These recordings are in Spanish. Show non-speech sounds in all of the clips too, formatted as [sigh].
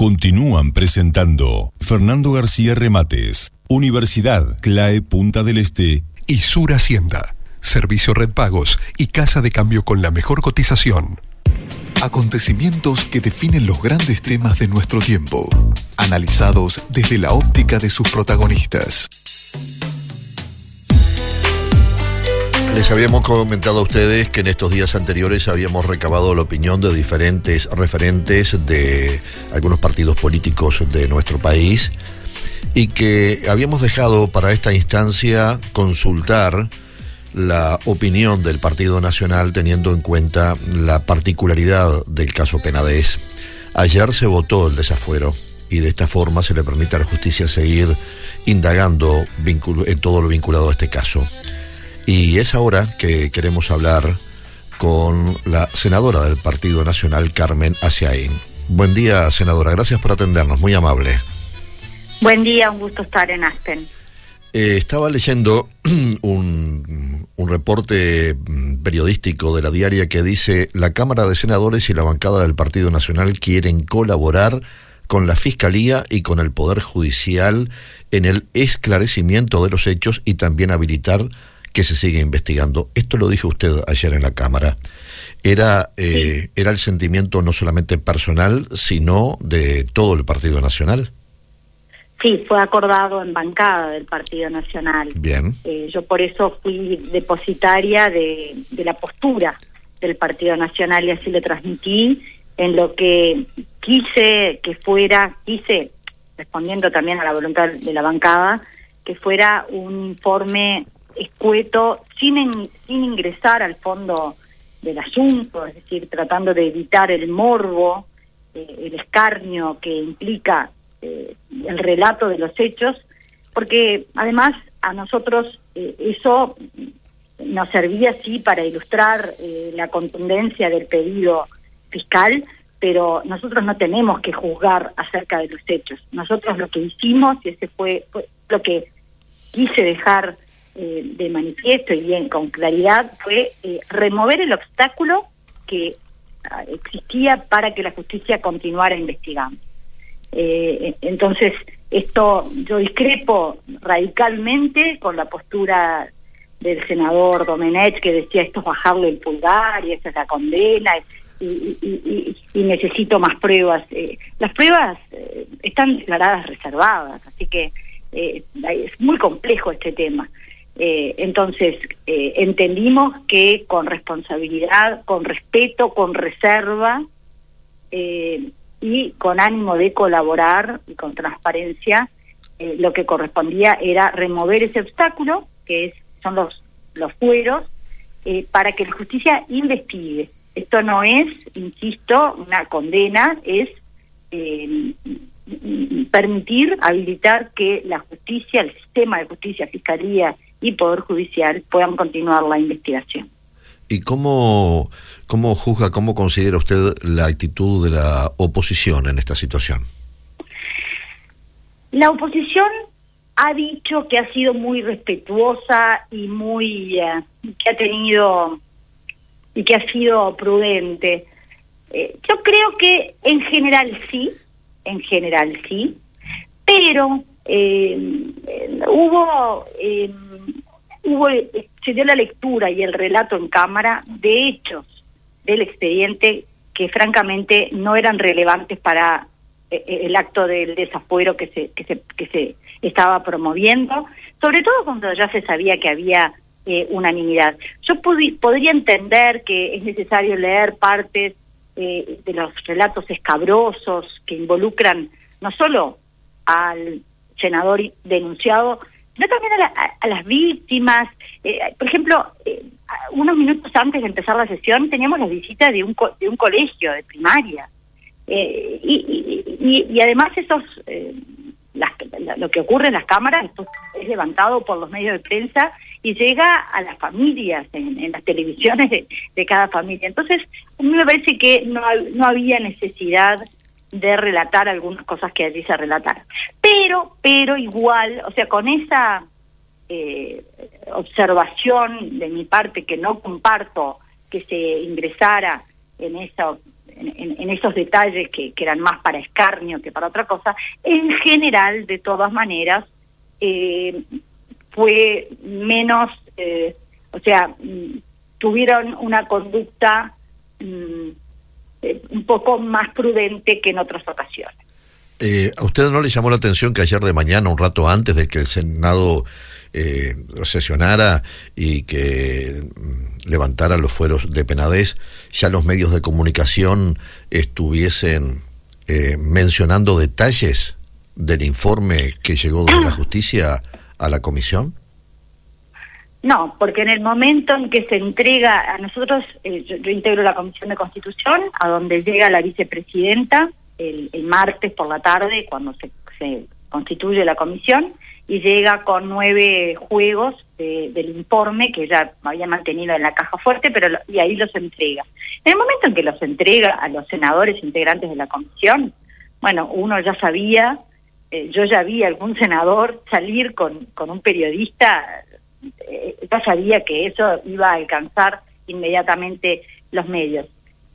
Continúan presentando Fernando García Remates, Universidad CLAE Punta del Este y Sur Hacienda, Servicio Red Pagos y Casa de Cambio con la mejor cotización. Acontecimientos que definen los grandes temas de nuestro tiempo, analizados desde la óptica de sus protagonistas. Les habíamos comentado a ustedes que en estos días anteriores habíamos recabado la opinión de diferentes referentes de algunos partidos políticos de nuestro país y que habíamos dejado para esta instancia consultar la opinión del Partido Nacional teniendo en cuenta la particularidad del caso Penades. Ayer se votó el desafuero y de esta forma se le permite a la justicia seguir indagando en todo lo vinculado a este caso. Y es ahora que queremos hablar con la senadora del Partido Nacional, Carmen Asiaín. Buen día, senadora. Gracias por atendernos. Muy amable. Buen día, un gusto estar en Aspen. Eh, estaba leyendo [clears throat] un, un, reporte mm, periodístico de la diaria que dice la Cámara de Senadores y la bancada del Partido Nacional quieren colaborar con la Fiscalía y con el Poder Judicial en el esclarecimiento de los hechos y también habilitar que se sigue investigando. Esto lo dijo usted ayer en la Cámara. Era, eh, ¿Era el sentimiento no solamente personal, sino de todo el Partido Nacional? Sí, fue acordado en bancada del Partido Nacional. Bien. Eh, yo por eso fui depositaria de, de la postura del Partido Nacional y así lo transmití en lo que quise que fuera, quise, respondiendo también a la voluntad de la bancada, que fuera un informe escueto, sin, sin ingresar al fondo del asunto, es decir, tratando de evitar el morbo, eh, el escarnio que implica eh, el relato de los hechos, porque además a nosotros eh, eso nos servía sí para ilustrar la contundencia del pedido fiscal, pero nosotros no tenemos que juzgar acerca de los hechos. Nosotros lo que hicimos, y ese fue lo que quise dejar eh, de manifiesto y bien con claridad fue eh, remover el obstáculo que ah, existía para que la justicia continuara investigando. Eh, entonces, esto yo discrepo radicalmente con la postura del senador Domenech que decía esto es bajarle el pulgar y esta es la condena y, y necesito más pruebas. las pruebas están declaradas reservadas, así que es muy complejo este tema. Eh, entonces, eh, entendimos que con responsabilidad, con respeto, con reserva eh, y con ánimo de colaborar y con transparencia, lo que correspondía era remover ese obstáculo, que es, son los, los fueros, para que la justicia investigue. Esto no es, insisto, una condena, es permitir, habilitar que la justicia, el sistema de justicia, fiscalía y Poder Judicial puedan continuar la investigación. ¿Y cómo, cómo juzga, cómo considera usted la actitud de la oposición en esta situación? La oposición ha dicho que ha sido muy respetuosa y muy eh, que ha tenido y que ha sido prudente. Eh, yo creo que en general sí, en general sí, pero hubo hubo se dio la lectura y el relato en cámara de hechos del expediente que francamente no eran relevantes para eh, eh, el acto del desafuero que se que se que se estaba promoviendo sobre todo cuando ya se sabía que había eh, unanimidad. Yo podría entender que es necesario leer partes de los relatos escabrosos que involucran no solo al senador denunciado no también a, las víctimas. Eh, por ejemplo, eh, unos minutos antes de empezar la sesión teníamos la visita de un, de un colegio de primaria. Eh, y, y, además esos lo que ocurre en las cámaras esto es levantado por los medios de prensa y llega a las familias en, las televisiones de, de, cada familia entonces a mí me parece que no, no había necesidad de relatar algunas cosas que allí se relataron. Pero, pero igual, o sea, con esa eh, observación de mi parte que no comparto que se ingresara en esa en, esos detalles que, eran más para escarnio que para otra cosa, en general, de todas maneras, eh, fue menos, eh, o sea, mm, tuvieron una conducta mm, eh, un poco más prudente que en otras ocasiones. ¿A usted no le llamó la atención que ayer de mañana, un rato antes de que el Senado eh, sesionara y que mm, levantara los fueros de penadez, ya los medios de comunicación estuviesen eh, mencionando detalles del informe que llegó de la [clears throat] justicia a la comisión? No, porque en el momento en que se entrega a nosotros, eh, yo, integro la Comisión de Constitución, a donde llega la vicepresidenta el, martes por la tarde, cuando se, se constituye la comisión, y llega con nueve juegos del informe que ya había mantenido en la caja fuerte, pero y ahí los entrega. En el momento en que los entrega a los senadores integrantes de la comisión, bueno, uno ya sabía, eh, yo ya vi algún senador salir con, con un periodista, eh, sabía que eso iba a alcanzar inmediatamente los medios.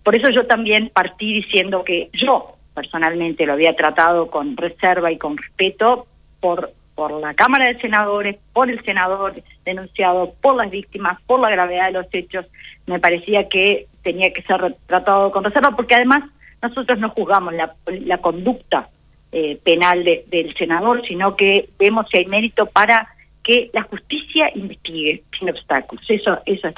Por eso yo también partí diciendo que yo personalmente lo había tratado con reserva y con respeto por por la Cámara de Senadores, por el senador denunciado, por las víctimas, por la gravedad de los hechos, me parecía que tenía que ser tratado con reserva, porque además nosotros no juzgamos la, la conducta eh, penal del senador, sino que vemos si hay mérito para que la justicia investigue sin obstáculos. Eso, eso.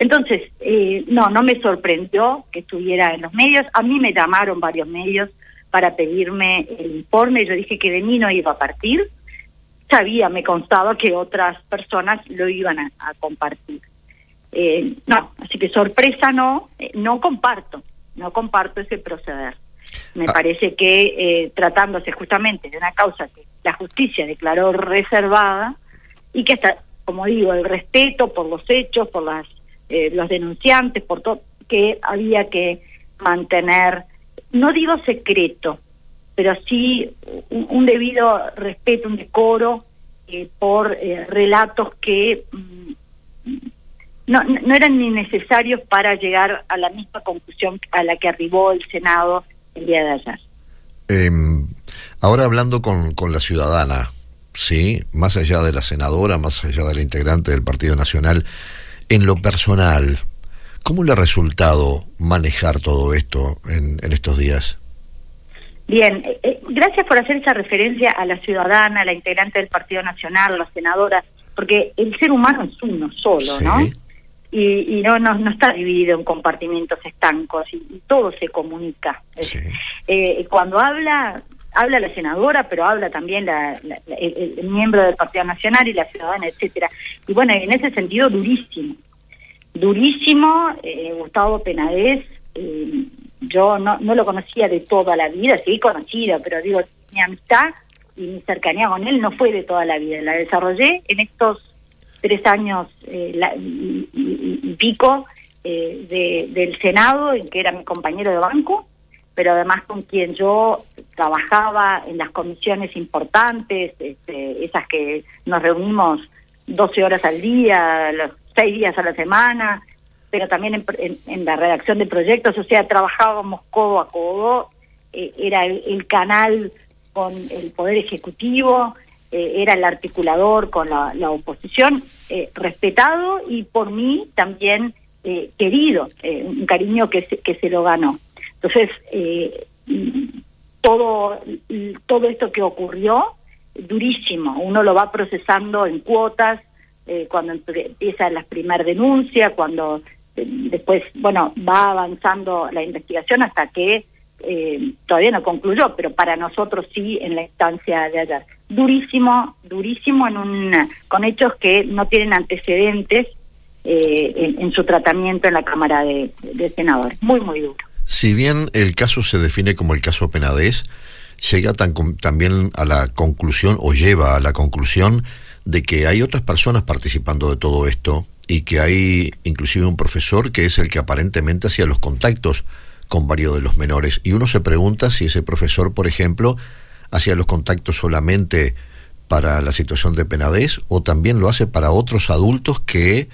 Entonces, eh, no, no me sorprendió que estuviera en los medios. A mí me llamaron varios medios para pedirme el informe. Yo dije que de mí no iba a partir, sabía, me constaba que otras personas lo iban a, compartir. Eh, no, así que sorpresa no, eh, no comparto, no comparto ese proceder. Me ah. parece que eh, tratándose justamente de una causa que la justicia declaró reservada y que está, como digo, el respeto por los hechos, por las los denunciantes, por todo, que había que mantener, no digo secreto, pero sí un, debido respeto, un decoro eh, por eh, relatos que mm, no, no eran ni necesarios para llegar a la misma conclusión a la que arribó el Senado el día de ayer. Em, ahora hablando con, con la ciudadana, sí, más allá de la senadora, más allá de la integrante del Partido Nacional, en lo personal, ¿cómo le ha resultado manejar todo esto en, en estos días? Bien, eh, eh, gracias por hacer esa referencia a la ciudadana, a la integrante del Partido Nacional, a la senadora, porque el ser humano es uno solo, ¿no? Y, no, no, no está dividido en compartimentos estancos y, todo se comunica. Eh, cuando habla, habla la senadora, pero habla también la, el, miembro del Partido Nacional y la ciudadana, etcétera. Y bueno, en ese sentido, durísimo. Durísimo, Gustavo Penadez yo no, lo conocía de toda la vida, sí conocido, pero digo, mi amistad y mi cercanía con él no fue de toda la vida, la desarrollé en estos tres años eh, y, pico eh, del Senado, en que era mi compañero de banco, pero además con quien yo trabajaba en las comisiones importantes, este, esas que nos reunimos 12 horas al día, los seis días a la semana, pero también en, la redacción de proyectos, o sea, trabajábamos codo a codo, eh, era el, canal con el Poder Ejecutivo, eh, era el articulador con la, oposición, eh, respetado y por mí también querido, un cariño que se, que se lo ganó. Entonces, todo, todo esto que ocurrió, durísimo, uno lo va procesando en cuotas, cuando empieza las primeras denuncias, cuando después, bueno, va avanzando la investigación hasta que eh, todavía no concluyó, pero para nosotros sí en la instancia de ayer. Durísimo, durísimo en un, con hechos que no tienen antecedentes eh, en, su tratamiento en la Cámara de, Senadores. Muy, muy duro. Si bien el caso se define como el caso Penadez, llega también a la conclusión o lleva a la conclusión de que hay otras personas participando de todo esto y que hay inclusive un profesor que es el que aparentemente hacía los contactos con varios de los menores. Y uno se pregunta si ese profesor, por ejemplo, hacía los contactos solamente para la situación de penadez o también lo hace para otros adultos que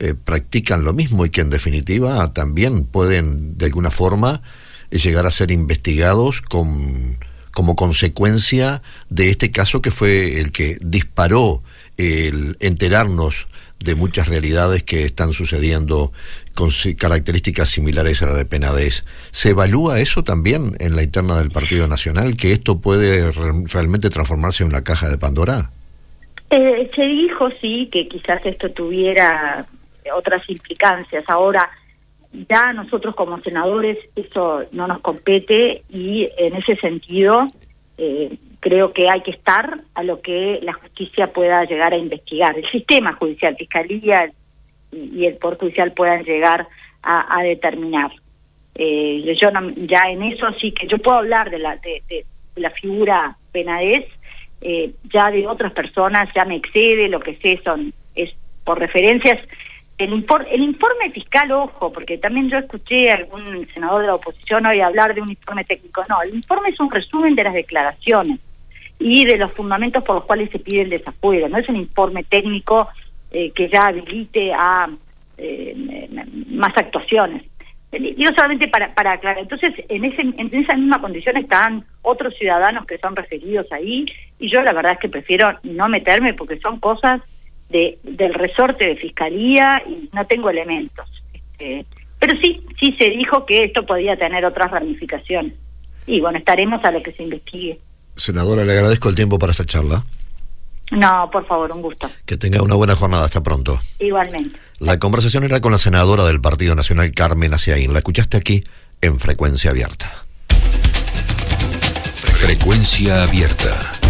eh, practican lo mismo y que en definitiva también pueden de alguna forma llegar a ser investigados con, como consecuencia de este caso que fue el que disparó el enterarnos de muchas realidades que están sucediendo con características similares a la de Penades. ¿Se evalúa eso también en la interna del Partido Nacional, que esto puede realmente transformarse en una caja de Pandora? Eh, se dijo, sí, que quizás esto tuviera otras implicancias. Ahora, ya nosotros como senadores eso no nos compete y en ese sentido eh, creo que hay que estar a lo que la justicia pueda llegar a investigar. El sistema judicial, fiscalía y, el poder judicial puedan llegar a, determinar. Eh, yo ya en eso sí que yo puedo hablar de la de, la figura Penades, eh, ya de otras personas ya me excede, lo que sé son es por referencias el, el informe fiscal, ojo, porque también yo escuché a algún senador de la oposición hoy hablar de un informe técnico. No, el informe es un resumen de las declaraciones y de los fundamentos por los cuales se pide el desafuero. No es un informe técnico eh, que ya habilite a eh, más actuaciones. Digo solamente para, para aclarar. Entonces, en, ese, en esa misma condición están otros ciudadanos que son referidos ahí y yo la verdad es que prefiero no meterme porque son cosas de, del resorte de fiscalía y no tengo elementos. Este, pero sí, sí se dijo que esto podía tener otras ramificaciones. Y bueno, estaremos a lo que se investigue. Senadora, le agradezco el tiempo para esta charla. No, por favor, un gusto. Que tenga una buena jornada. Hasta pronto. Igualmente. La conversación era con la senadora del Partido Nacional, Carmen Aciaín. La escuchaste aquí en Frecuencia Abierta. Frecuencia Abierta.